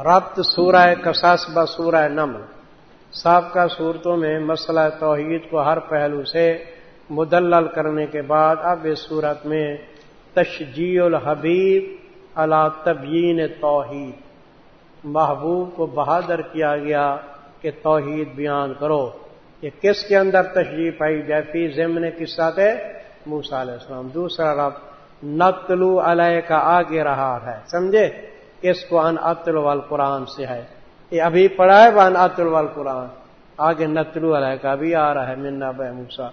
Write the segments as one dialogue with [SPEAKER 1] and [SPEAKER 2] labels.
[SPEAKER 1] ربط سورہ کساس ب سورہ نمل۔ سابقہ صورتوں میں مسئلہ توحید کو ہر پہلو سے مدلل کرنے کے بعد اب اس صورت میں تشجیع الحبیب اللہ تبیین توحید۔ محبوب کو بہادر کیا گیا کہ توحید بیان کرو۔ یہ کس کے اندر تشریح پائی جیفی ضمن قصہ تھے موسا علیہ السلام۔ دوسرا رب نتلو علیہ کا آگے رہا ہے۔ سمجھے؟ اس کو ان اتل وال قرآن سے ہے؟ یہ ابھی پڑھا ہے ان اتل وال قرآن آگے نتلو علیہ کا بھی آ رہا ہے منا بہ موسا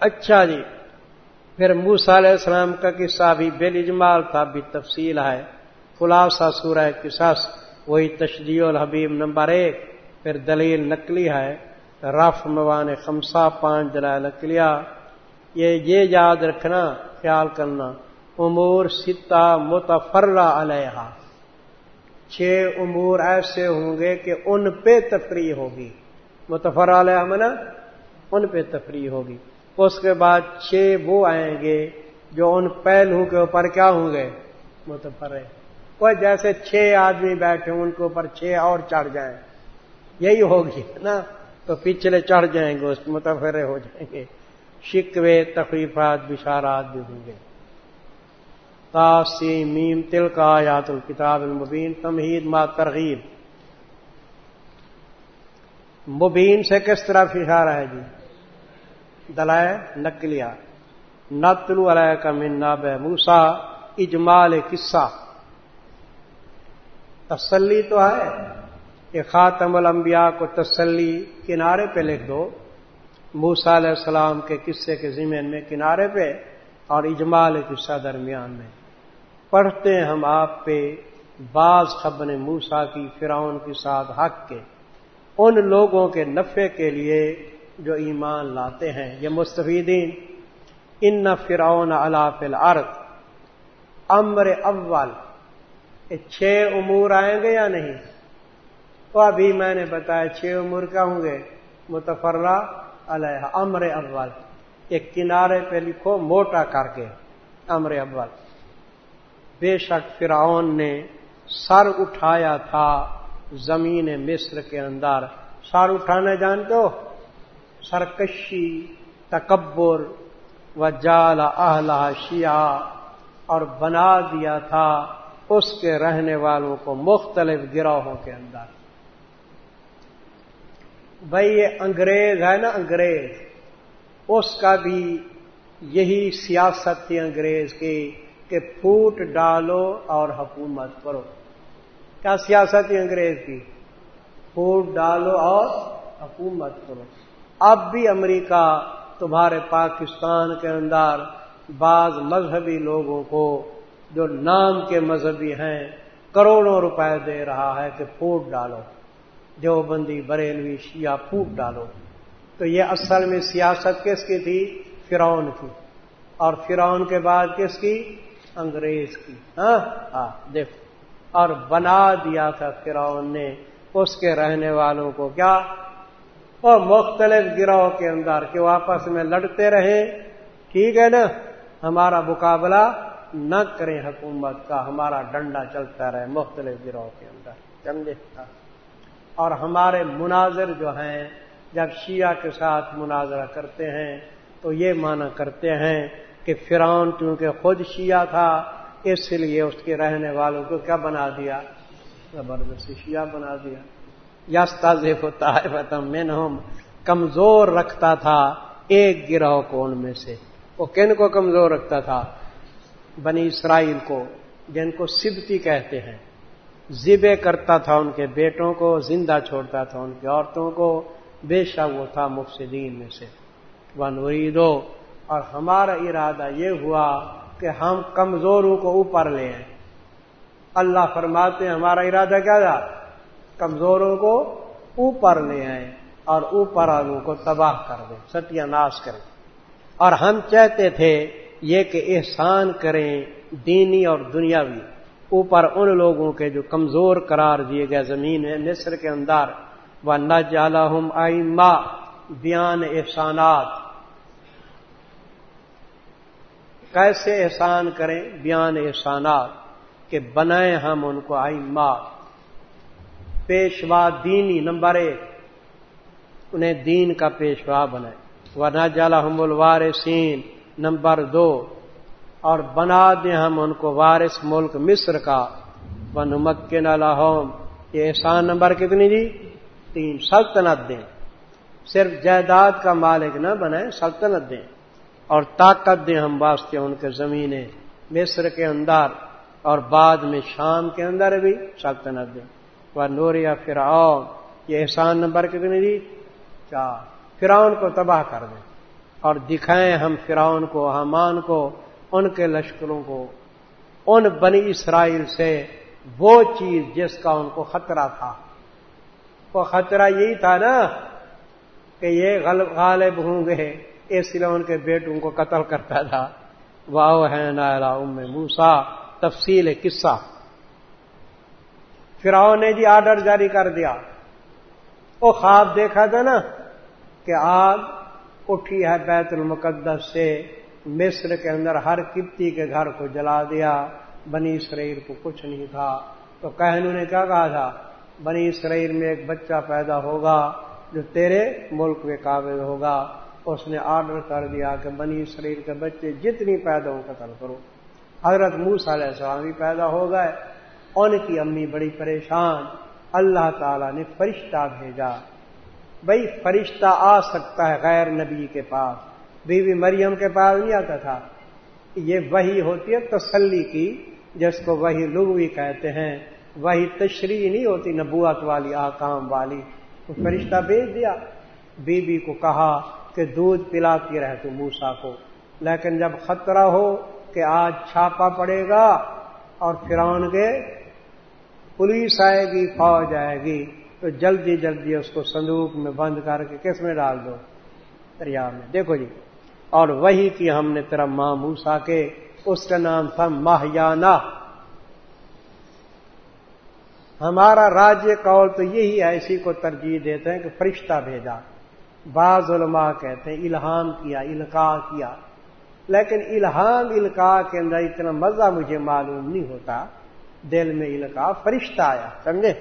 [SPEAKER 1] اچھا جی پھر موسا علیہ السلام کا قصہ بھی بل اجمال تھا، بھی تفصیل ہے۔ خلاصہ سورہ قصص، وہی تشدی الحبیب نمبر ایک۔ پھر دلیل نقلی ہے، رف موان خمسہ پانچ دلائل نقلیہ یہ یہ یاد رکھنا، خیال کرنا، امور ستا متفرہ علیہ چھ امور ایسے ہوں گے کہ ان پہ تفریح ہوگی۔ متفر علیہ منا، ان پہ تفریح ہوگی۔ اس کے بعد چھ وہ آئیں گے جو ان پہلو کے اوپر کیا ہوں گے؟ متفر وہ جیسے چھ آدمی بیٹھے ان کے اوپر چھ اور چڑھ جائیں۔ یہی ہوگی نا، تو پچھلے چڑھ جائیں گے، اس متفرے ہو جائیں گے۔ شکوے تخریفات بشارات بھی ہوں گے۔ تاسی میم تل کا یات الکتاب المبین، تمہید ما ترغیب۔ مبین سے کس طرح اشارہ ہے جی؟ دلائے نکلیا نتلو علیہ کا منا بہ موسا اجمال قصہ۔ تسلی تو ہے۔ کہ خاتم الانبیاء کو تسلی کنارے پہ لکھ دو۔ موسا علیہ السلام کے قصے کے ذمین میں کنارے پہ اور اجمال قصہ درمیان میں۔ پڑھتے ہیں ہم آپ پہ بعض خبر موسا کی، فرعون کے ساتھ، حق کے۔ ان لوگوں کے نفع کے لیے جو ایمان لاتے ہیں، یہ مستفیدین۔ ان نہ فرعون علاف الارض۔ امر اول، یہ چھ امور آئیں گے یا نہیں؟ تو ابھی میں نے بتایا چھ امور کیا ہوں گے؟ متفرہ علیہ، امر اول۔ ایک کنارے پہ لکھو، موٹا کر کے، امر اول۔ بے شک فرعون نے سر اٹھایا تھا زمین مصر کے اندر۔ سر اٹھانے جانتے ہو؟ سرکشی، تکبر، و جال اہلا شیعہ اور بنا دیا تھا اس کے رہنے والوں کو مختلف گروہوں کے اندر۔ بھائی یہ انگریز ہے نا انگریز، اس کا بھی یہی سیاست تھی انگریز کی۔ کہ پھوٹ ڈالو اور حکومت کرو۔ کیا سیاست تھی انگریز کی؟ پھوٹ ڈالو اور حکومت کرو۔ اب بھی امریکہ تمہارے پاکستان کے اندر بعض مذہبی لوگوں کو جو نام کے مذہبی ہیں، کروڑوں روپے دے رہا ہے کہ پھوٹ ڈالو۔ جو بندی بریلوی، شیعہ، پھوٹ ڈالو۔ تو یہ اصل میں سیاست کس کی تھی؟ فرعون کی۔ اور فرعون کے بعد کس کی؟ انگریز کی۔ ہاں؟ ہاں دیکھو۔ اور بنا دیا تھا فرعون نے اس کے رہنے والوں کو۔ کیا؟ اور مختلف گروہ کے اندر کہ وہ آپس میں لڑتے رہے ٹھیک ہے نا؟ ہمارا مقابلہ نہ کریں حکومت کا، ہمارا ڈنڈا چلتا رہے مختلف گروہ کے اندر۔ سمجھے؟ ہاں۔ اور ہمارے مناظر جو ہیں، جب شیعہ کے ساتھ مناظرہ کرتے ہیں، تو یہ مانا کرتے ہیں کہ فرعون کیونکہ خود شیعہ تھا، اس لیے اس کے رہنے والوں کو کیا بنا دیا؟ زبردستی شیعہ بنا دیا۔ یس تازیف ہوتا ہے میں کمزور رکھتا تھا ایک گروہ کو ان میں سے۔ وہ کن کو کمزور رکھتا تھا؟ بنی اسرائیل کو، جن کو سبتی کہتے ہیں۔ ذبے کرتا تھا ان کے بیٹوں کو، زندہ چھوڑتا تھا ان کی عورتوں کو۔ بے شک وہ تھا مفسدین میں سے۔ وہ نوریدو اور ہمارا ارادہ یہ ہوا کہ ہم کمزوروں کو اوپر لے آئیں اللہ فرماتے ہیں، ہمارا ارادہ کیا تھا؟ کمزوروں کو اوپر لے آئیں اور اوپر والوں کو تباہ کر دیں، ستیہ ناش کریں۔ اور ہم چاہتے تھے یہ کہ احسان کریں دینی اور دنیاوی۔ اوپر ان لوگوں کے جو کمزور قرار دیے گئے، زمین ہے مصر کے اندر۔ وہ نہ جالا ہم بیان احسانات۔ کیسے احسان کریں بیان احسانات کہ بنائیں ہم ان کو آئما پیشوا دینی نمبر ایک، انہیں دین کا پیشوا بنائے وہ نہ جالا ہم الوارثین نمبر دو، اور بنا دیں ہم ان کو وارث ملک مصر کا۔ وہ نمکن الحم یہ احسان نمبر کتنی جی؟ تین، سلطنت دیں۔ صرف جائیداد کا مالک نہ بنائیں، سلطنت دیں۔ اور طاقت دیں ہم واسطے ان کے زمینیں، مصر کے اندر اور بعد میں شام کے اندر بھی سلطنت دیں وہ نوریا فرعون، یہ احسان نمبر کتنی جی چار۔ فرعون کو تباہ کر دیں اور دکھائیں ہم فرعون کو حمان کو، ان کے لشکروں کو۔ ان بنی اسرائیل سے وہ چیز جس کا ان کو خطرہ تھا۔ وہ خطرہ یہی تھا نا کہ یہ غالب ہوں گے۔ اس لیے ان کے بیٹوں کو قتل کرتا تھا۔ واہ ہے نائرا ام موسا تفصیل قصہ۔ فراؤ نے جی آرڈر جاری کر دیا۔ وہ خواب دیکھا تھا نا کہ آگ اٹھی ہے بیت المقدس سے، مصر کے اندر ہر کپتی کے گھر کو جلا دیا۔ بنی اسرائیل کو کچھ نہیں تھا۔ تو کہنوں نے کیا کہا تھا؟ بنی اسرائیل میں ایک بچہ پیدا ہوگا جو تیرے ملک میں قابل ہوگا۔ اس نے آرڈر کر دیا کہ بنی اسرائیل کے بچے جتنی پیدا ہو قتل کرو۔ حضرت موس علیہ السلام بھی پیدا ہو گئے۔ ان کی امی بڑی پریشان۔ اللہ تعالی نے فرشتہ بھیجا۔ بھائی فرشتہ آ سکتا ہے غیر نبی کے پاس۔ بیوی بی مریم کے پاس نہیں آتا تھا۔ یہ وہی ہوتی ہے تسلی کی، جس کو وہی لوگ بھی کہتے ہیں۔ وہی تشریح نہیں ہوتی نبوت والی، آکام والی۔ تو فرشتہ بھیج دیا۔ بیوی بی کو کہا کہ دودھ پلاتی رہے تو موسا کو۔ لیکن جب خطرہ ہو کہ آج چھاپا پڑے گا اور فرعون کے پولیس آئے گی، فوج آئے گی، تو جلدی جلدی اس کو صندوق میں بند کر کے کس میں ڈال دو؟ دریا میں۔ دیکھو جی اور وہی کی ہم نے تیرا ماں موسا کے، اس کا نام تھا ماہیانہ۔ ہمارا راجیہ کال تو یہی ہے اسی کو ترجیح دیتے ہیں کہ فرشتہ بھیجا۔ بعض علماء کہتے ہیں الہام کیا، القاع کیا۔ لیکن الہام، القاع کے اندر اتنا مزہ مجھے معلوم نہیں ہوتا۔ دل میں القاع فرشتہ آیا، سمجھے؟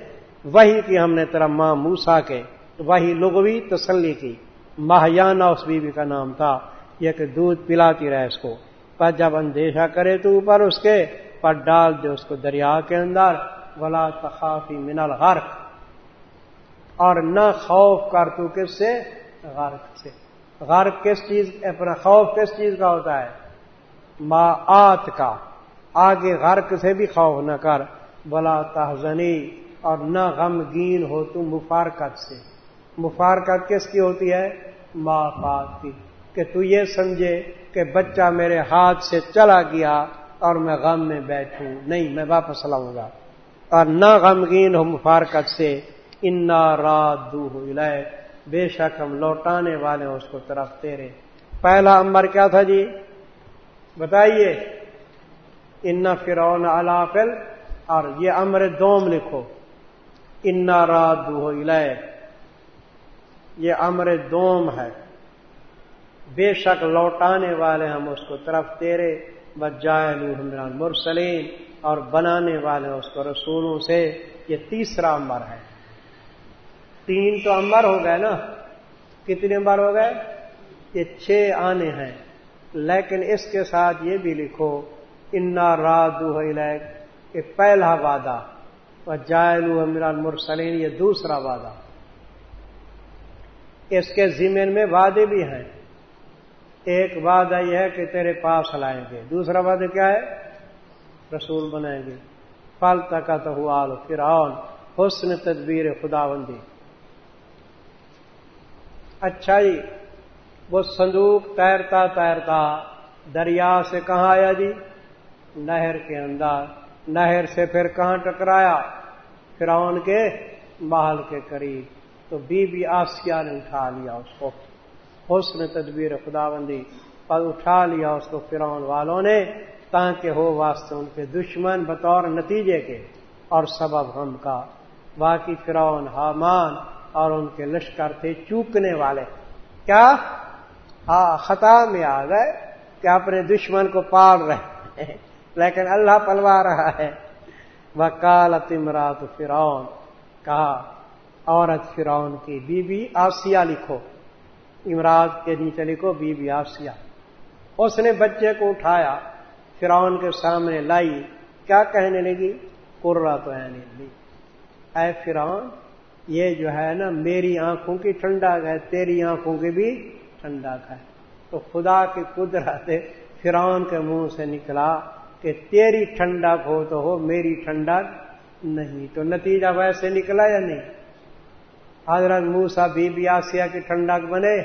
[SPEAKER 1] وہی کی ہم نے تیرا ماں موسا کے، وہی لغوی تسلی کی۔ ماہیانہ اس بیوی کا نام تھا۔ یہ کہ دودھ پلاتی رہے اس کو۔ پر جب اندیشہ کرے تو اوپر اس کے، پر ڈال دے اس کو دریا کے اندر۔ ولا تخافی من الغرق۔ اور نہ خوف کر تو کس سے؟ غرق سے۔ غرق کس چیز اپنا خوف کس چیز کا ہوتا ہے؟ ما آت کا۔ آگے غرق سے بھی خوف نہ کر۔ بلا تحزنی۔ اور نہ غمگین ہو تو مفارکت سے۔ مفارکت کس کی ہوتی ہے؟ ماں پات کی۔ کہ تو یہ سمجھے کہ بچہ میرے ہاتھ سے چلا گیا اور میں غم میں بیٹھوں۔ نہیں، میں واپس لاؤں گا۔ اور نہ غمگین ہو مفارکت سے۔ انا رات دو ہو بے شک ہم لوٹانے والے اس کو طرف تیرے۔ پہلا امر کیا تھا جی؟ بتائیے۔ انا فرون علافل اور یہ امر دوم لکھو۔ انا رات دو یہ امر دوم ہے۔ بے شک لوٹانے والے ہم اس کو طرف تیرے۔ بجائے مرسلیم اور بنانے والے اس کو رسولوں سے۔ یہ تیسرا امبر ہے۔ تین تو امبر ہو گئے نا۔ کتنے امبر ہو گئے؟ یہ چھ آنے ہیں۔ لیکن اس کے ساتھ یہ بھی لکھو، انا رادو کہ پہلا وعدہ۔ جائلو میران مرسلین یہ دوسرا وعدہ۔ اس کے زمین میں وعدے بھی ہیں۔ ایک وعدہ یہ ہے کہ تیرے پاس لائیں گے۔ دوسرا وعدہ کیا ہے؟ رسول بنائیں گے۔ پل تک ہوا فرعون۔ حسن تدبیر خدا اچھا جی وہ صندوق تیرتا تیرتا دریا سے کہاں آیا جی؟ نہر کے اندر۔ نہر سے پھر کہاں ٹکرایا؟ فرعون کے محل کے قریب۔ تو بی بی آسیا نے اٹھا لیا اس کو۔ حسن تدبیر خدا بندی پر اٹھا لیا اس کو فرعون والوں نے، تاکہ ہو واسطے ان کے دشمن بطور نتیجے کے۔ اور سبب ہم کا۔ باقی فرعون، حامان اور ان کے لشکر تھے چوکنے والے۔ کیا؟ ہاں خطا میں آ گئے کہ اپنے دشمن کو پال رہے ہیں۔ لیکن اللہ پلوا رہا ہے۔ وہ کال تمرات فرعون۔ کہا، عورت فرعون کی بی بی آسیہ لکھو۔ امراض کے نیچے لکھو بی بی آسیہ۔ اس نے بچے کو اٹھایا، فرعون کے سامنے لائی۔ کیا کہنے لگی؟ کرا تو ہے نہیں اے فرعون یہ جو ہے نا میری آنکھوں کی ٹھنڈک ہے، تیری آنکھوں کی بھی ٹھنڈک ہے۔ تو خدا کی قدرت فرعون کے منہ سے نکلا کہ تیری ٹھنڈک ہو تو ہو، میری ٹھنڈک نہیں۔ تو نتیجہ ویسے نکلا یا نہیں؟ حضرت موسا بی بی آسیہ کی ٹھنڈک بنے،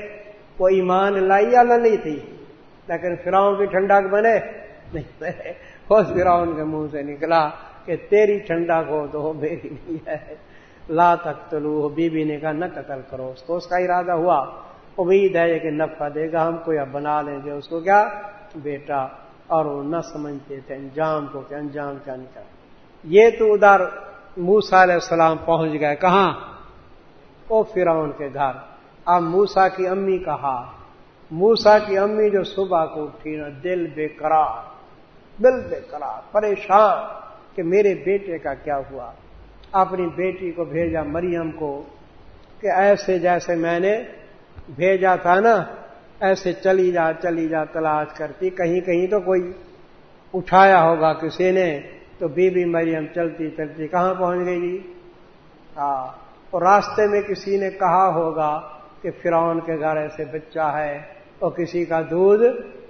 [SPEAKER 1] وہ ایمان لائی یا نہیں تھی؟ لیکن فراؤن کی ٹھنڈک بنے؟ نہیں۔ اس فراؤن کے منہ سے نکلا کہ تیری ٹھنڈک ہو تو ہو، میری نہیں ہے۔ لا تک تلو بی بی نے کہا نہ قتل کرو۔ اس کو اس کا ارادہ ہوا۔ امید ہے کہ نفع دے گا، ہم کو یا بنا لیں گے۔ اس کو کیا؟ بیٹا۔ اور وہ نہ سمجھتے تھے، انجام کو کہ انجام کیا نکلا۔ یہ تو ادھر موسا علیہ السلام پہنچ گئے۔ کہاں؟ او فرعون کے گھر۔ اب موسا کی امی کہا موسا کی امی جو صبح کو اٹھی نا، دل بے قرار، دل بے قرار، پریشان کہ میرے بیٹے کا کیا ہوا؟ اپنی بیٹی کو بھیجا، مریم کو، کہ ایسے جیسے میں نے بھیجا تھا نا، ایسے چلی جا چلی جا، تلاش کرتی، کہیں کہیں تو کوئی اٹھایا ہوگا کسی نے، تو بی بی مریم چلتی چلتی کہاں پہنچ گئی جی؟ ہاں اور راستے میں کسی نے کہا ہوگا کہ فرعون کے گھر ایسے بچہ ہے اور کسی کا دودھ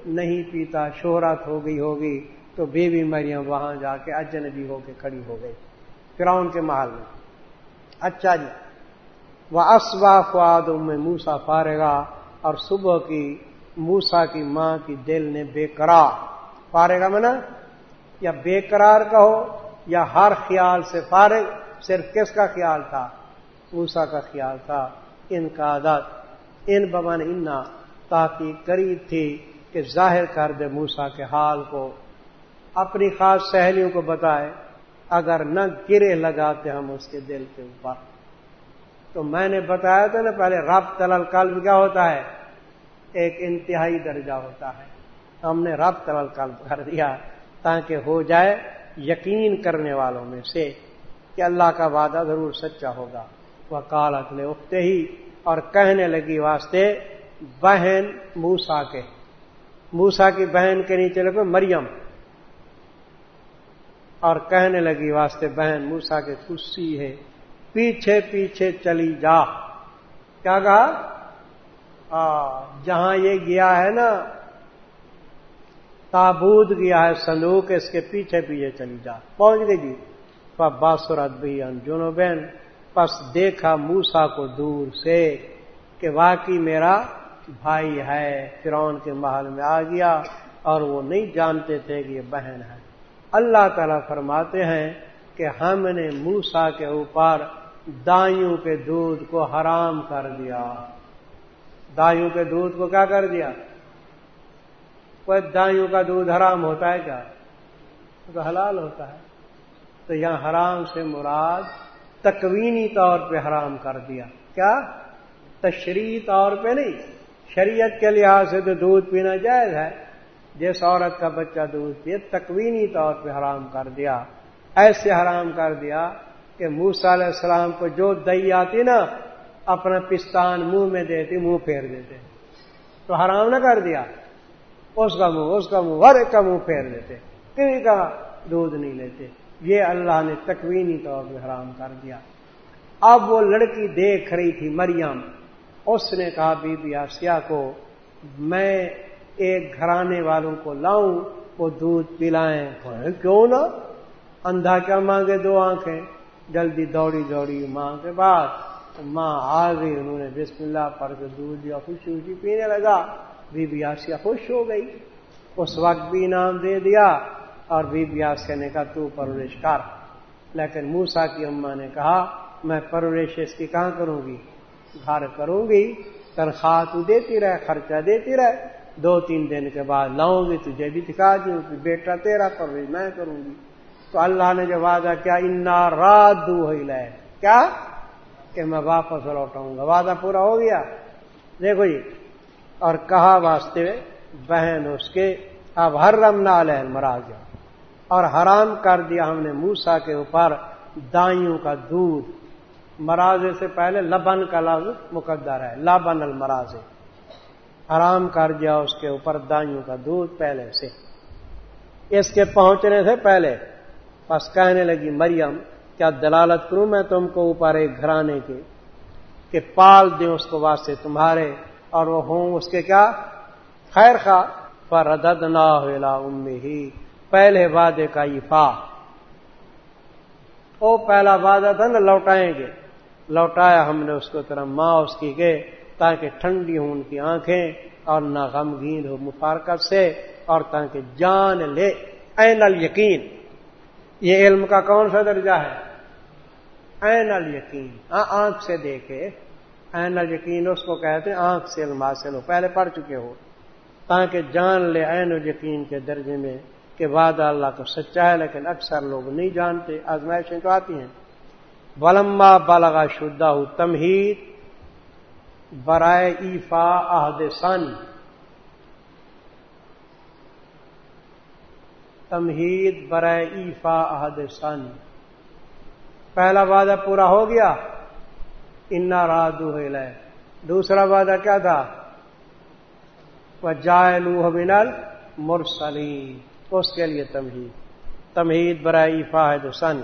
[SPEAKER 1] نہیں پیتا، شہرت ہو گئی ہوگی، تو بی بی مریم وہاں جا کے اجنبی ہو کے کھڑی ہو گئی۔ فرعون کے محل میں۔ اچھا جی۔ وہ اسوا فواد میں موسا پارے گا اور صبح کی موسا کی ماں کی دل نے بے قرار۔ پارے گا منا؟ یا بے قرار کہو یا ہر خیال سے فارغ، صرف کس کا خیال تھا؟ موسا کا خیال تھا۔ ان کا عادت۔ ان بمن انا، تاکہ قریب تھی کہ ظاہر کر دے موسا کے حال کو۔ اپنی خاص سہیلیوں کو بتائے۔ اگر نہ گرے لگاتے ہم اس کے دل کے اوپر۔ تو میں نے بتایا تھا نا پہلے رب تلل قلب کیا ہوتا ہے؟ ایک انتہائی درجہ ہوتا ہے۔ ہم نے رب تلل قلب کر دیا تاکہ ہو جائے یقین کرنے والوں میں سے کہ اللہ کا وعدہ ضرور سچا ہوگا۔ وہ کالت نے اٹھتے ہی اور کہنے لگی واسطے، بہن موسا کے۔ موسا کی بہن کے نیچے لگے مریم۔ اور کہنے لگی، واسطے بہن موسا کے خوشی ہے۔ پیچھے پیچھے چلی جا۔ کیا کہا؟ جہاں یہ گیا ہے نا، تابوت گیا ہے سندوک اس کے پیچھے پیچھے چلی جا۔ پہنچ گئی جی۔ باسرت بھی انجنو بہن۔ پس دیکھا موسا کو دور سے کہ واقعی میرا بھائی ہے۔ فرون کے محل میں آ گیا اور وہ نہیں جانتے تھے کہ یہ بہن ہے۔ اللہ تعالی فرماتے ہیں کہ ہم نے موسا کے اوپر دائیوں کے دودھ کو حرام کر دیا۔ دائیوں کے دودھ کو کیا کر دیا؟ کوئی دائیوں کا دودھ حرام ہوتا ہے کیا؟ تو حلال ہوتا ہے۔ تو یہاں حرام سے مراد تکوینی طور پہ حرام کر دیا۔ کیا؟ تشریح طور پہ نہیں۔ شریعت کے لحاظ سے تو دودھ پینا جائز ہے۔ جس عورت کا بچہ دودھ پیے، تکوینی طور پہ حرام کر دیا۔ ایسے حرام کر دیا کہ موسا علیہ السلام کو جو دہی آتی نا، اپنا پستان منہ میں دیتی، منہ پھیر دیتے۔ تو حرام نہ کر دیا۔ اس کا منہ، اس کا منہ، ہر ایک کا منہ پھیر دیتے کسی کا دودھ نہیں لیتے۔ یہ اللہ نے تکوینی طور پہ حرام کر دیا۔ اب وہ لڑکی دیکھ رہی تھی مریم۔ اس نے کہا، بی بی آسیا کو، میں ایک گھرانے والوں کو لاؤں وہ دودھ پلائیں۔ کیوں نہ اندھا کیا مانگے دو آنکھیں؟ جلدی دوڑی دوڑی ماں کے بعد۔ ماں آ گئی، انہوں نے بسم اللہ پڑھ کے دودھ دیا خوشی خوشی جی، پینے لگا۔ بی بی آسیا خوش ہو گئی۔ اس وقت بھی انعام دے دیا اور بی بی آسیا نے کہا، تو پرورش کر۔ لیکن موسا کی اما نے کہا، میں پرورش اس کی کہاں کروں گی؟ گھر کروں گی، تنخواہ تو دیتی رہے خرچہ دیتی رہے دو تین دن کے بعد لاؤں گی تجھے بھی دکھا دوں کہ بیٹا تیرا پرورش میں کروں گی۔ تو اللہ نے جو وعدہ کیا، انا رات دو لے کیا؟ کہ میں واپس لوٹاؤں گا۔ وعدہ پورا ہو گیا۔ دیکھو جی اور کہا واسطے بہن اس کے، اب ہر رم نہ مرا گیا اور حرام کر دیا ہم نے موسا کے اوپر دائیوں کا دودھ۔ مرازے سے پہلے لبن کا لفظ مقدر ہے، لبن المرازے حرام کر دیا اس کے اوپر دائیوں کا دودھ پہلے سے۔ اس کے پہنچنے سے پہلے بس کہنے لگی، مریم، کیا دلالت کروں میں تم کو اوپر ایک گھرانے کے، کہ پال دیں اس کو واسطے تمہارے، اور وہ ہوں اس کے کیا؟ خیر خواہ پر ردد نہ ہی پہلے وعدے کا ایفا وہ پہلا وعدہ تھا نا لوٹائیں گے۔ لوٹایا ہم نے اس کو طرح ماں اس کی گئے تاکہ ٹھنڈی ہوں ان کی آنکھیں اور نہ غمگین ہو مفارکت سے اور تاکہ جان لے۔ این ال یقین یہ علم کا کون سا درجہ ہے؟ این ال یقین ہاں آنکھ سے دیکھے۔ این ال یقین اس کو کہتے ہیں آنکھ سے علم حاصل ہو۔ پہلے پڑھ چکے ہو۔ تاکہ جان لے این ال یقین کے درجے میں کہ وعدہ اللہ کو سچا ہے، لیکن اکثر لوگ نہیں جانتے۔ آزمائشیں تو آتی ہیں۔ ولما بالغا شدہ تمہید برائے ایفا عہد سن۔ تمہید برائے ایفا عہد سن۔ پہلا وعدہ پورا ہو گیا۔ انا رادو ہے دوسرا وعدہ کیا تھا؟ وہ جائے لوہ بنل مرسلی اس کے لیے تمہید۔ تمہید برائے ایفا ہے سن۔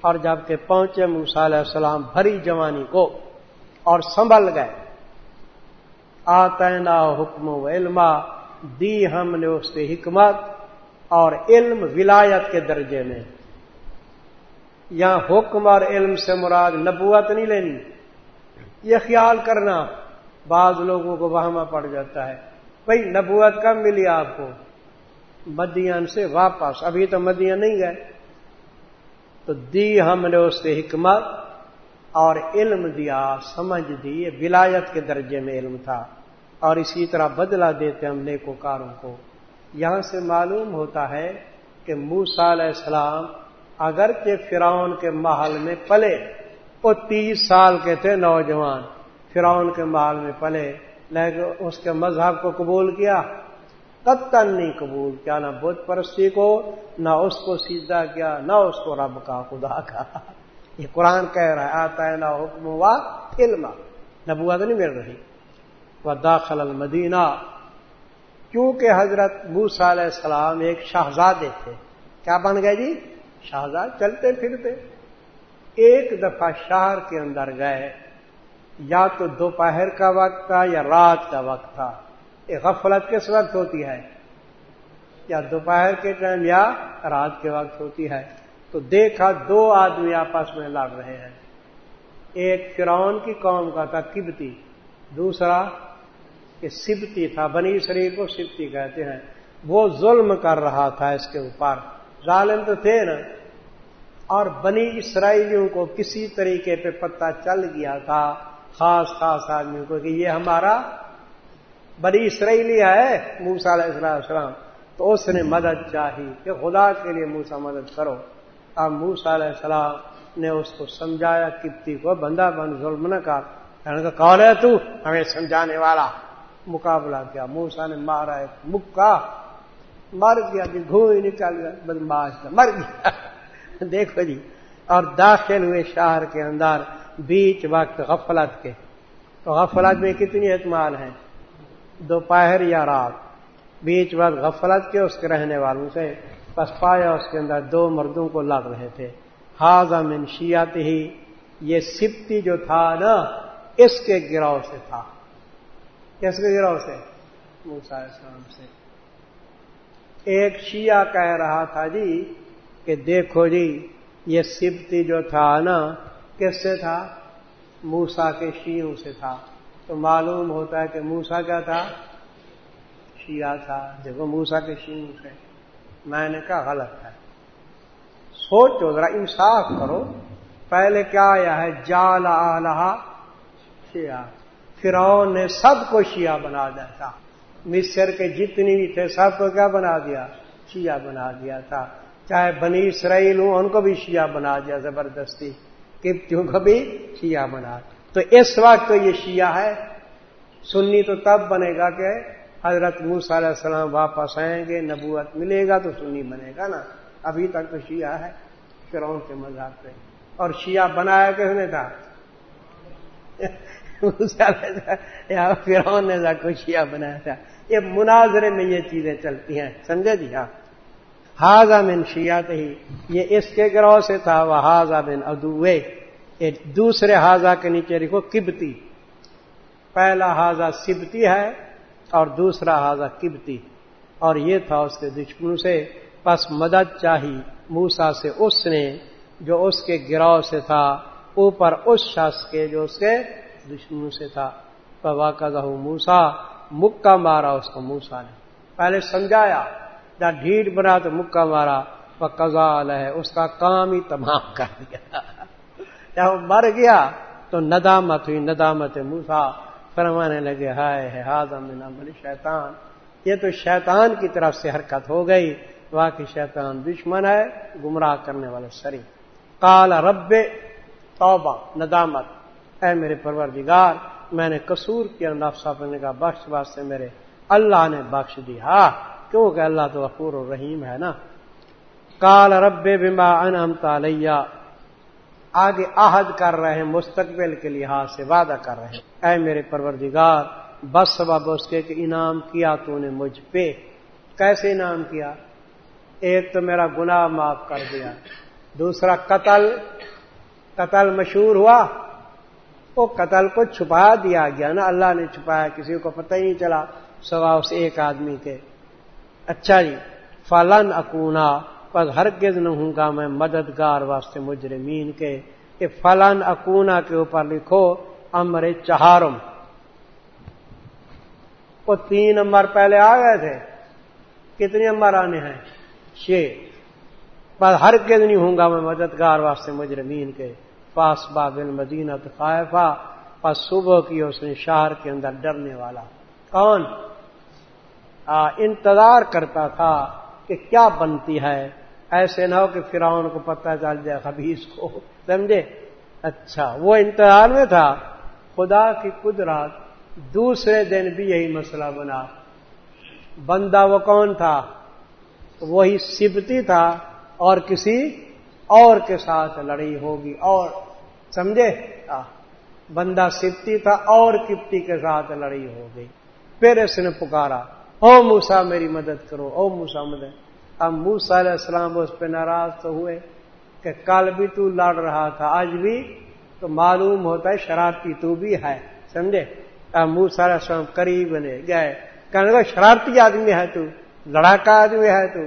[SPEAKER 1] اور جبکہ پہنچے موسا علیہ السلام بھری جوانی کو اور سنبھل گئے۔ آتینا حکم و علما دی ہم نے اس سے حکمت اور علم ولایت کے درجے میں۔ یہاں حکم اور علم سے مراد نبوت نہیں لینی۔ یہ خیال کرنا بعض لوگوں کو وہاں پڑ جاتا ہے۔ بھائی نبوت کب ملی آپ کو؟ مدین سے واپس۔ ابھی تو مدین نہیں گئے۔ تو دی ہم نے اس سے حکمت اور علم دیا، سمجھ دی ولایت کے درجے میں علم تھا۔ اور اسی طرح بدلا دیتے ہم نیکو کاروں کو۔ یہاں سے معلوم ہوتا ہے کہ موسا علیہ السلام اگرچہ فرعون کے محل میں پلے، وہ تیس سال کے تھے نوجوان۔ فرعون کے محل میں پلے، لیکن اس کے مذہب کو قبول کیا۔ قطن نہیں قبول، کیا نہ بت پرستی کو، نہ اس کو سیدھا کیا، نہ اس کو رب کا، خدا کا۔ یہ قرآن کہہ رہا ہے، آتا ہے نہ حکم ہوا علم۔ نبوت نہیں مل رہی۔ وہ داخل المدینہ۔ کیونکہ حضرت موسا علیہ السلام ایک شہزادے تھے۔ کیا بن گئے جی؟ شہزاد چلتے پھرتے۔ ایک دفعہ شہر کے اندر گئے۔ یا تو دوپہر کا وقت تھا یا رات کا وقت تھا۔ یہ غفلت کس وقت ہوتی ہے؟ یا دوپہر کے ٹائم یا رات کے وقت ہوتی ہے۔ تو دیکھا دو آدمی آپس میں لڑ رہے ہیں۔ ایک فرعون کی قوم کا تھا کبتی، دوسرا کہ سبتی تھا، بنی شریف کو سبتی کہتے ہیں۔ وہ ظلم کر رہا تھا اس کے اوپر۔ ظالم تو تھے نا۔ اور بنی اسرائیلیوں کو کسی طریقے پہ پتہ چل گیا تھا، خاص خاص آدمیوں کو کہ یہ ہمارا بڑی اسرائیلی ہے موسا علیہ السلام۔ تو اس نے مدد چاہی کہ خدا کے لیے موسا مدد کرو۔ اب موسا علیہ السلام نے اس کو سمجھایا کپتی کو بندہ بند ظلم نہ کر۔ کون ہے تو؟ ہمیں سمجھانے والا۔ مقابلہ کیا۔ موسا نے مارا ایک مکہ۔ مر گیا جی کہ گھوئی نکل گیا۔ بدماش مر گیا۔ دیکھو جی۔ اور داخل ہوئے شہر کے اندر، بیچ وقت غفلت کے۔ تو غفلت میں کتنی اعتماد ہیں دوپہر یا رات۔ بیچ بعد غفلت کے اس کے رہنے والوں سے بس پایا اس کے اندر دو مردوں کو لگ رہے تھے۔ حاضہ منشیات ہی یہ سپتی جو تھا نا، اس کے گروہ سے تھا۔ کس کے گروہ سے؟ موسا السلام سے۔ ایک شیعہ کہہ رہا تھا جی کہ دیکھو جی یہ سپتی جو تھا نا، کس سے تھا؟ موسا کے شیوں سے تھا۔ تو معلوم ہوتا ہے کہ موسا کیا تھا؟ شیعہ تھا۔ دیکھو موسا کے شیوں سے۔ میں نے کہا غلط ہے۔ سوچو ذرا، انصاف کرو۔ پہلے کیا آیا ہے؟ جال آلہ شیعہ۔ فرعون نے سب کو شیعہ بنا دیا تھا۔ مصر کے جتنی بھی تھے، سب کو کیا بنا دیا؟ شیعہ بنا دیا تھا۔ چاہے بنی اسرائیل ہوں، ان کو بھی شیعہ بنا دیا زبردستی۔ کپتیوں کو بھی شیعہ بنا۔ تو اس وقت تو یہ شیعہ ہے۔ سنی تو تب بنے گا کہ حضرت موسیٰ علیہ السلام واپس آئیں گے، نبوت ملے گا تو سنی بنے گا نا۔ ابھی تک تو شیعہ ہے، فرعون کے مذہب پہ۔ اور شیعہ بنایا کس نے تھا؟ فرعون نے ذا کشیا بنایا تھا۔ یہ مناظرے میں یہ چیزیں چلتی ہیں، سمجھے جی؟ ہاں۔ ہاضا من شیات ہی یہ اس کے گروہ سے تھا۔ وہ ہاضا بن ادوے دوسرے ہاضا کے نیچے لکھو، کبتی۔ پہلا ہاضا سبتی ہے اور دوسرا ہاضا کبتی۔ اور یہ تھا اس کے دشمنوں سے۔ پس مدد چاہی موسا سے اس نے جو اس کے گروہ سے تھا۔ اوپر اس شخص کے جو اس کے دشمنوں سے تھا۔ واقع موسا مکہ مارا اس کو موسا نے۔ پہلے سمجھایا جب ڈھیٹ بنا تو مکہ مارا۔ وہ کزال ہے اس کا کام ہی تمام کر دیا۔ جب وہ مر گیا تو ندامت ہوئی، ندامت موسا فرمانے لگے، ہائے، ہے بلی شیطان۔ یہ تو شیطان کی طرف سے حرکت ہو گئی۔ واقعی شیطان دشمن ہے، گمراہ کرنے والے سری۔ کال رب، توبہ، ندامت۔ اے میرے پروردگار، میں نے قصور کیا، نفس اپنے کا بخش واسطے میرے اللہ نے بخش دیا۔ کیونکہ اللہ تو غفور الرحیم ہے نا۔ کال رب، بما انعمت علیہ آگے عہد کر رہے ہیں، مستقبل کے لحاظ سے وعدہ کر رہے ہیں۔ اے میرے پروردگار، بس سبب اس کے کہ انعام کیا تو نے مجھ پہ۔ کیسے انعام کیا؟ ایک تو میرا گناہ معاف کر دیا۔ دوسرا، قتل۔ قتل مشہور ہوا۔ وہ قتل کو چھپا دیا گیا نا۔ اللہ نے چھپایا، کسی کو پتہ ہی نہیں چلا۔ سوا اس ایک آدمی کے۔ اچھا جی فلن اکونا پر ہرگز نہ ہوں گا میں مددگار واسطے مجرمین کے۔ کہ فلن اکونا کے اوپر لکھو۔ امر چہارم۔ وہ تین نمبر پہلے آ گئے تھے۔ کتنے نمبر آنے ہیں؟ چھ۔ پر ہرگز نہیں ہوں گا میں مددگار واسطے مجرمین کے۔ پاس بابل مدینہ خائفہ پس صبح کی اس نے شہر کے اندر ڈرنے والا۔ کون؟ انتظار کرتا تھا کہ کیا بنتی ہے۔ ایسے نہ ہو کہ فراؤن کو پتہ چل جائے خبیص کو۔ سمجھے؟ اچھا وہ انتظار میں تھا۔ خدا کی قدرت دوسرے دن بھی یہی مسئلہ بنا۔ بندہ وہ کون تھا؟ وہی سبتی تھا اور کسی اور کے ساتھ لڑائی ہوگی اور سمجھے؟ بندہ سبتی تھا اور کپتی کے ساتھ لڑائی ہو گئی پھر اس نے پکارا، او موسا میری مدد کرو۔ او موسا مدد۔ اب موسا علیہ السلام اس پہ ناراض تو ہوئے کہ کل بھی تو لڑ رہا تھا، آج بھی تو معلوم ہوتا ہے شرارتی تو بھی ہے، سمجھے؟ اب موسا علیہ قریب نے گئے کہنے لگا، شرارتی آدمی ہے تو، لڑاکا آدمی ہے تو۔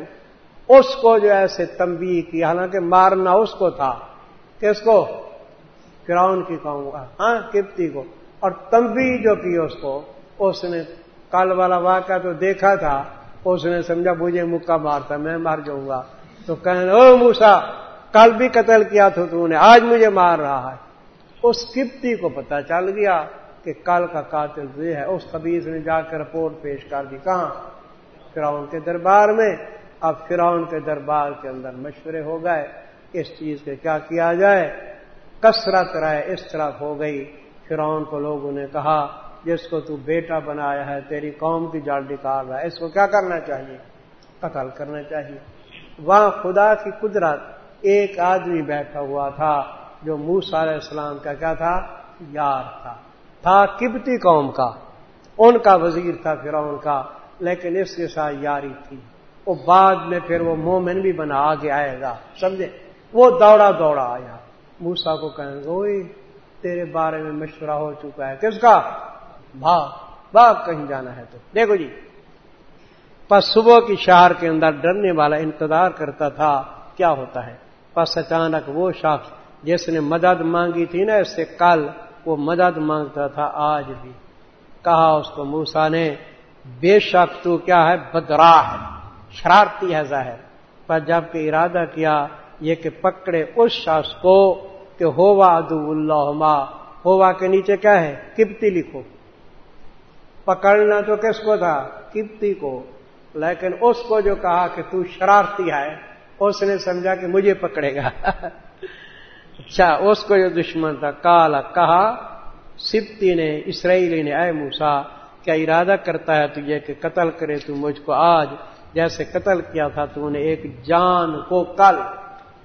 [SPEAKER 1] اس کو جو ایسے تمبی کی، حالانکہ مارنا اس کو تھا۔ کس کو؟ گراؤنڈ کی کہوں گا ہاں کپتی کو۔ اور تمبی جو کی اس کو، اس نے کل والا واقعہ تو دیکھا تھا۔ اس نے سمجھا، مجھے مکہ مارتا، میں مار جاؤں گا۔ تو کہنے او موسا کل بھی قتل کیا تھا تو نے، آج مجھے مار رہا ہے۔ اس کپتی کو پتا چل گیا کہ کل کا قاتل یہ ہے، اس خبیز نے جا کر رپورٹ پیش کر دی۔ کہاں؟ فراؤن کے دربار میں۔ اب فراؤن کے دربار کے اندر مشورے ہو گئے۔ اس چیز کے کیا کیا جائے؟ کثرت رائے اس طرح ہو گئی۔ فراؤن کو لوگوں نے کہا، جس کو تو بیٹا بنایا ہے، تیری قوم کی جال نکال رہا ہے۔ اس کو کیا کرنا چاہیے؟ قتل کرنا چاہیے۔ وہاں خدا کی قدرت ایک آدمی بیٹھا ہوا تھا۔ جو موسا علیہ السلام کا کیا تھا؟ یار تھا۔ تھا کبتی قوم کا۔ ان کا وزیر تھا فرعون کا، لیکن اس کے ساتھ یاری تھی۔ وہ بعد میں پھر وہ مومن بھی بنا، آگے آئے گا۔ سمجھے؟ وہ دوڑا دوڑا آیا۔ موسا کو کہیں گے تیرے بارے میں مشورہ ہو چکا ہے۔ کس کا؟ بھاگ۔ بھاگ کہیں جانا ہے تو۔ دیکھو جی۔ پس صبح کی شہر کے اندر ڈرنے والا انتظار کرتا تھا، کیا ہوتا ہے؟ پس اچانک وہ شخص جس نے مدد مانگی تھی نا اس سے کل، وہ مدد مانگتا تھا آج بھی۔ کہا اس کو موسا نے، بے شک تو کیا ہے؟ بدرا ہے شرارتی ہے ظاہر۔ پر جبکہ ارادہ کیا یہ کہ پکڑے اس شخص کو کہ ہوا ادو اللہ ہوا کے نیچے کیا ہے؟ کبتی لکھو۔ پکڑنا تو کس کو تھا؟ کپتی کو۔ لیکن اس کو جو کہا کہ تو شرارتی ہے، اس نے سمجھا کہ مجھے پکڑے گا۔ اچھا اس کو جو دشمن تھا۔ کالا کہا سپتی نے، اسرائیلی نے، اے موسا کیا ارادہ کرتا ہے تجھے کہ قتل کرے تو مجھ کو آج جیسے قتل کیا تھا تو نے ایک جان کو کل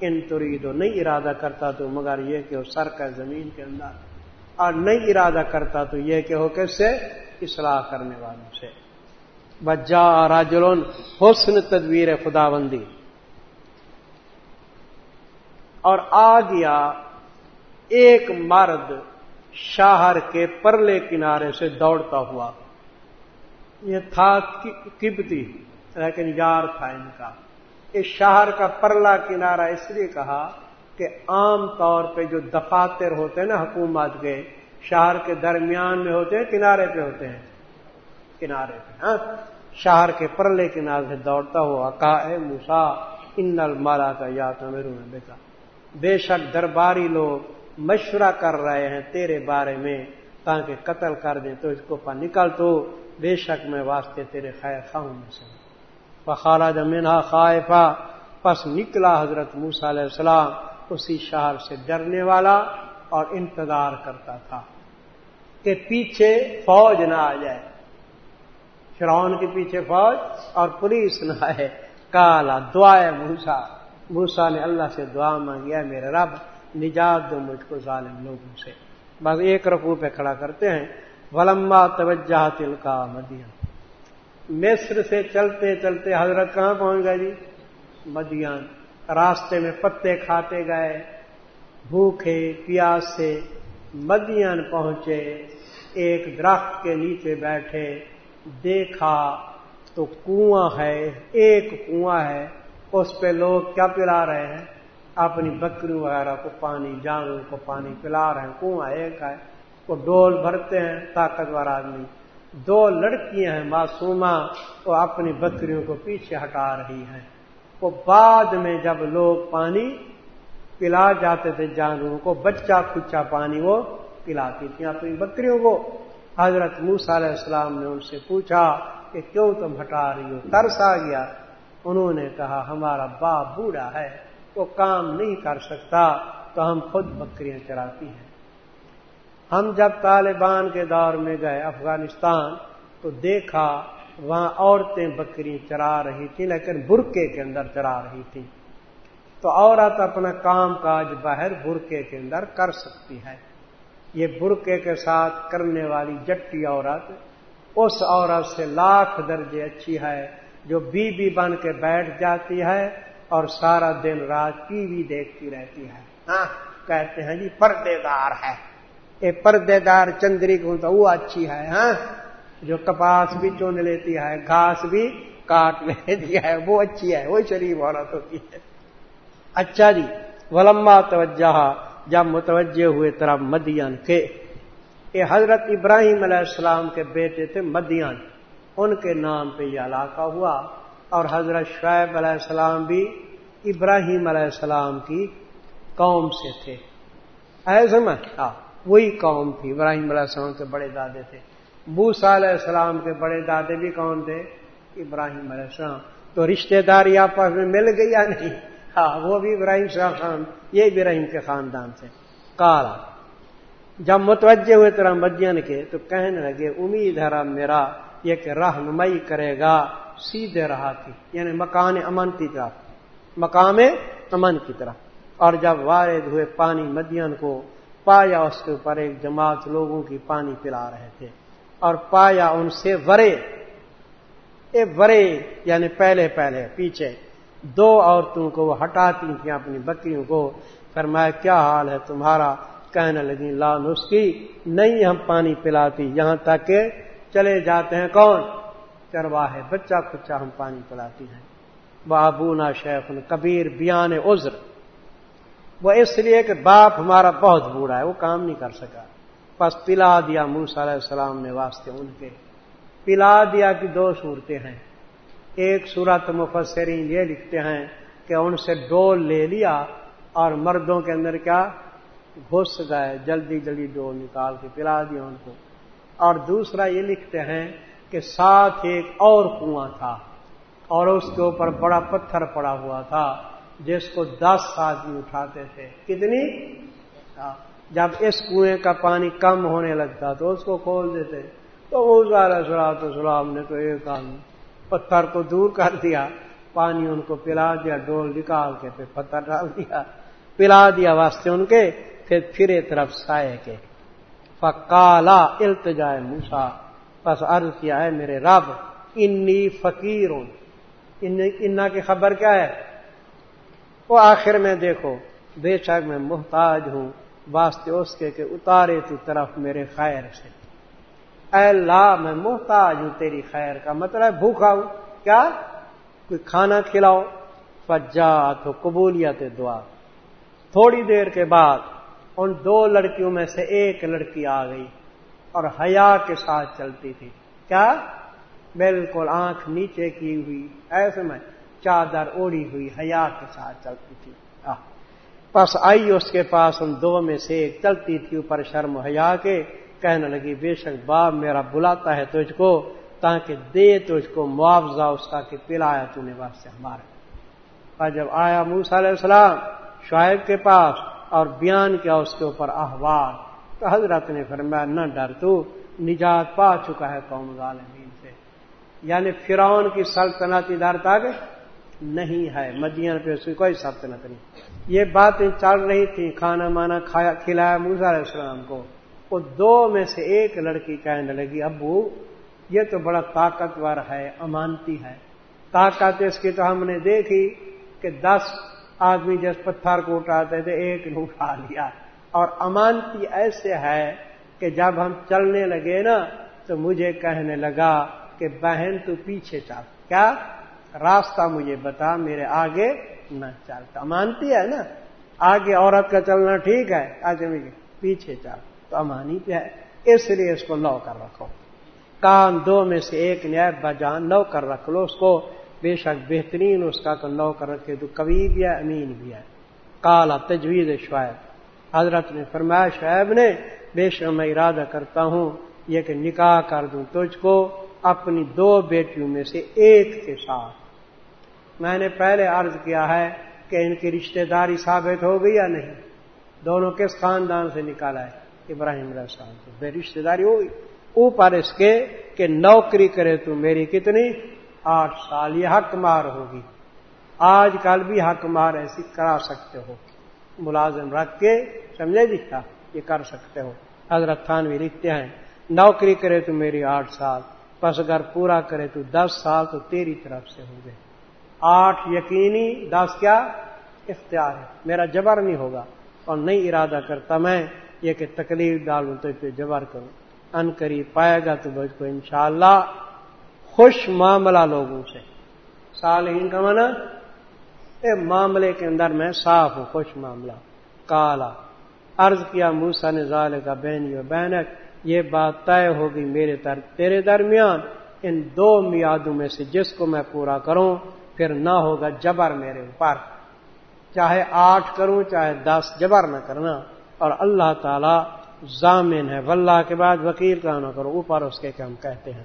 [SPEAKER 1] ان تری نہیں ارادہ کرتا تو مگر یہ کہ وہ سر کا زمین کے اندر۔ اور نہیں ارادہ کرتا تو یہ کہ ہو کس سے اصلاح کرنے والوں سے۔ بجا راجلون حسن تدبیر خدا بندی اور آ گیا ایک مرد شہر کے پرلے کنارے سے دوڑتا ہوا۔ یہ تھا کبتی، لیکن یار تھا ان کا۔ اس شہر کا پرلا کنارہ اس لیے کہا کہ عام طور پہ جو دفاتر ہوتے ہیں نا حکومت کے، شہر کے درمیان میں ہوتے ہیں، کنارے پہ ہوتے ہیں۔ کنارے پہ ہاں؟ شہر کے پرلے کنارے سے دوڑتا ہوا کا اے موسا ان مالا کا یا تو میرے بیٹا بے شک درباری لوگ مشورہ کر رہے ہیں تیرے بارے میں، تاکہ قتل کر دیں تو اس کو پا نکل تو بے شک میں واسطے تیرے خیر خاؤں میں سے۔ بخارا جمینا خائفہ، پس نکلا حضرت موسا علیہ السلام، اسی شہر سے ڈرنے والا اور انتظار کرتا تھا کہ پیچھے فوج نہ آ جائے۔ فرعون کے پیچھے فوج اور پولیس نہ آئے۔ کالا دعائے موسا موسا نے اللہ سے دعا مانگیا میرے رب، نجات دو مجھ کو ظالم لوگوں سے. بس ایک رقو پہ کھڑا کرتے ہیں، ولما توجہ تل کا مدین. مصر سے چلتے چلتے حضرت کہاں پہنچ گئے جی؟ مدیان راستے میں پتے کھاتے گئے، بھوکے پیاس سے مدین پہنچے۔ ایک درخت کے نیچے بیٹھے، دیکھا تو کنواں ہے، ایک کنواں ہے۔ اس پہ لوگ کیا پلا رہے ہیں؟ اپنی بکری وغیرہ کو پانی، جانوروں کو پانی پلا رہے ہیں، کنواں ایک ہے، وہ ڈول بھرتے ہیں، طاقتور آدمی۔ دو لڑکیاں ہیں معصومہ، وہ اپنی بکریوں کو پیچھے ہٹا رہی ہیں۔ وہ بعد میں جب لوگ پانی پلا جاتے تھے جانوروں کو، بچہ کچا پانی وہ پلاتی تھی اپنی بکریوں کو۔ حضرت موس علیہ السلام نے ان سے پوچھا کہ کیوں تم ہٹا رہی ہو؟ ترس آ گیا۔ انہوں نے کہا، ہمارا باپ بوڑھا ہے، وہ کام نہیں کر سکتا، تو ہم خود بکریاں چراتی ہیں۔ ہم جب طالبان کے دور میں گئے افغانستان، تو دیکھا وہاں عورتیں بکری چرا رہی تھیں، لیکن برقے کے اندر چرا رہی تھی تو عورت اپنا کام کاج باہر برقے کے اندر کر سکتی ہے۔ یہ برقے کے ساتھ کرنے والی جٹی عورت، اس عورت سے لاکھ درجے اچھی ہے۔ جو بی بی بن کے بیٹھ جاتی ہے اور سارا دن رات ٹی وی دیکھتی رہتی ہے۔ ہاں۔ کہتے ہیں جی پردے دار ہے۔ یہ پردے دار چندری کو تو وہ اچھی ہے ہاں۔ جو کپاس بھی چون لیتی ہے گھاس بھی کاٹ لیتی ہے وہ اچھی ہے وہ شریف عورت ہوتی ہے۔ اچھا جی ولما توجہ جب متوجہ ہوئے طرف مدین کے۔ یہ حضرت ابراہیم علیہ السلام کے بیٹے تھے مدین۔ ان کے نام پہ یہ علاقہ ہوا اور حضرت شعیب علیہ السلام بھی ابراہیم علیہ السلام کی قوم سے تھے۔ ایسے ہاں وہی قوم تھی۔ ابراہیم علیہ السلام کے بڑے دادے تھے۔ بوسا علیہ السلام کے بڑے دادے بھی کون تھے؟ ابراہیم علیہ السلام۔ تو رشتہ داری آپس میں مل گئی یا نہیں؟ ہاں وہ بھی ابراہیم صاحب خان یہ ابراہیم کے خاندان سے کالا جب متوجہ ہوئے طرح مدین کے تو کہنے لگے، امید ہے میرا یہ کہ رہنمائی کرے گا، سیدھے رہا تھی یعنی مکان امن کی طرف، مقام امن کی طرف۔ اور جب وارد ہوئے پانی مدین کو، پایا اس کے اوپر ایک جماعت لوگوں کی پانی پلا رہے تھے۔ اور پایا ان سے ورے، اے ورے یعنی پہلے پہلے، پیچھے۔ دو عورتوں کو وہ ہٹاتی تھیں اپنی بکریوں کو۔ فرمایا، کیا حال ہے تمہارا؟ کہنے لگی لا نسخی نہیں ہم پانی پلاتی یہاں تک کہ چلے جاتے ہیں کون؟ چرواہے بچہ کچا ہم پانی پلاتی ہیں۔ بابونا شیخ کبیر بیان عذر۔ وہ اس لیے کہ باپ ہمارا بہت بوڑھا ہے، وہ کام نہیں کر سکا۔ بس پلا دیا موس علیہ السلام نے واسطے ان کے۔ پلا دیا کی دو صورتیں ہیں۔ ایک صورت مفسرین یہ لکھتے ہیں کہ ان سے ڈول لے لیا اور مردوں کے اندر کیا؟ گھس گئے، جلدی جلدی ڈول نکال کے پلا دیا ان کو۔ اور دوسرا یہ لکھتے ہیں کہ ساتھ ایک اور کنواں تھا اور اس کے اوپر بڑا پتھر پڑا ہوا تھا جس کو دس آدمی اٹھاتے تھے۔ کتنی؟ جب اس کنویں کا پانی کم ہونے لگتا تو اس کو کھول دیتے۔ تو وہ زیادہ سلاب تو نے تو ایک آدمی پتھر کو دور کر دیا، پانی ان کو پلا دیا، ڈول نکال کے پھر پتھر ڈال دیا، پلا دیا واسطے ان کے، پھر پھرے طرف سائے کے۔ فکالا التجائے موسا بس عرض کیا ہے میرے رب، انی فقیر ہوں انا کی خبر کیا ہے؟ وہ آخر میں دیکھو، بے شک میں محتاج ہوں، واسطے اس کے کہ اتارے تو طرف میرے خیر سے۔ اے اللہ، میں محتاج ہوں تیری خیر کا مطلب بھوکا ہوں۔ کیا؟ کوئی کھانا کھلاؤ؟ فجا تو قبولیت دعا۔ تھوڑی دیر کے بعد ان دو لڑکیوں میں سے ایک لڑکی آ گئی اور حیا کے ساتھ چلتی تھی۔ کیا؟ بالکل آنکھ نیچے کی ہوئی، ایسے میں چادر اوڑی ہوئی حیا کے ساتھ چلتی تھی۔ پس آئی اس کے پاس، ان دو میں سے ایک چلتی تھی اوپر شرم حیا کے، کہنے لگی، بے شک باپ میرا بلاتا ہے تجھ کو، تاکہ دے تجھ کو معاوضہ اس کا کہ پلایا تو نے واسطے ہمارے اور جب آیا موسا علیہ السلام، شعیب کے پاس اور بیان کیا اس کے اوپر احوال تو حضرت نے فرمایا، نہ ڈر تو، نجات پا چکا ہے قوم ظالمین سے۔ یعنی فرعون کی سلطنت ادھر تک نہیں ہے مدین پہ اس کی کوئی سلطنت نہیں۔ یہ باتیں چل رہی تھی کھانا مانا کھایا، کھلایا موسا علیہ السلام کو۔ وہ دو میں سے ایک لڑکی کہنے لگی، ابو، یہ تو بڑا طاقتور ہے، امانتی ہے۔ طاقت اس کی تو ہم نے دیکھی کہ دس آدمی جس پتھر کو اٹھاتے تھے، ایک نے اٹھا لیا۔ اور امانتی ایسے ہے کہ جب ہم چلنے لگے نا، تو مجھے کہنے لگا کہ بہن تو پیچھے چل۔ کیا؟ راستہ مجھے بتا، میرے آگے نہ چلتا امانتی ہے نا۔ آگے عورت کا چلنا ٹھیک ہے۔ آج پیچھے چل۔ تو امانی پہ ہے۔ اس لیے اس کو لو کر رکھو۔ کام دو میں سے ایک نیب بجان لو کر رکھ لو اس کو۔ بے شک بہترین اس کا تو لو کر رکھے تو کبھی بھی ہے، امین بھی ہے۔ کالا تجویز شعیب۔ حضرت نے فرمایا، شعیب نے، بے شک میں ارادہ کرتا ہوں، یہ کہ نکاح کر دوں تجھ کو اپنی دو بیٹیوں میں سے ایک کے ساتھ۔ میں نے پہلے عرض کیا ہے کہ ان کی رشتہ داری ثابت ہو گئی یا نہیں؟ دونوں کس خاندان سے نکالا ہے ابراہیم علیہ السلام سے۔ بے رشتے داری ہوگی اوپر اس کے کہ نوکری کرے تو میری کتنی؟ آٹھ سال یہ حق مار ہوگی۔ آج کل بھی حق مار ایسی کرا سکتے ہو۔ ملازم رکھ کے، سمجھے جی؟ ہاں، یہ کر سکتے ہو۔ حضرت خان بھی لکھتے ہیں، نوکری کرے تو میری آٹھ سال پس اگر پورا کرے تو دس سال تو تیری طرف سے ہوں گے۔ آٹھ یقینی، دس کیا؟ اختیار ہے۔ میرا جبر نہیں ہوگا۔ اور نہیں ارادہ کرتا میں یہ کہ تکلیف ڈالوں تو پہ جبر کروں۔ ان کری پائے گا تو بج کو انشاءاللہ خوش معاملہ لوگوں سے۔ صالحین کا مانا اے معاملے کے اندر میں صاف ہوں، خوش معاملہ۔ کالا عرض کیا موسا نے ظال کا بہن و بینک، یہ بات طے ہوگی میرے در، تیرے درمیان۔ ان دو میادوں میں سے جس کو میں پورا کروں، پھر نہ ہوگا جبر میرے اوپر۔ چاہے آٹھ کروں، چاہے دس، جبر نہ کرنا۔ اور اللہ تعالی ضامن ہے، واللہ کے بعد وکیل کا نہ کرو، اوپر اس کے کہ ہم کہتے ہیں۔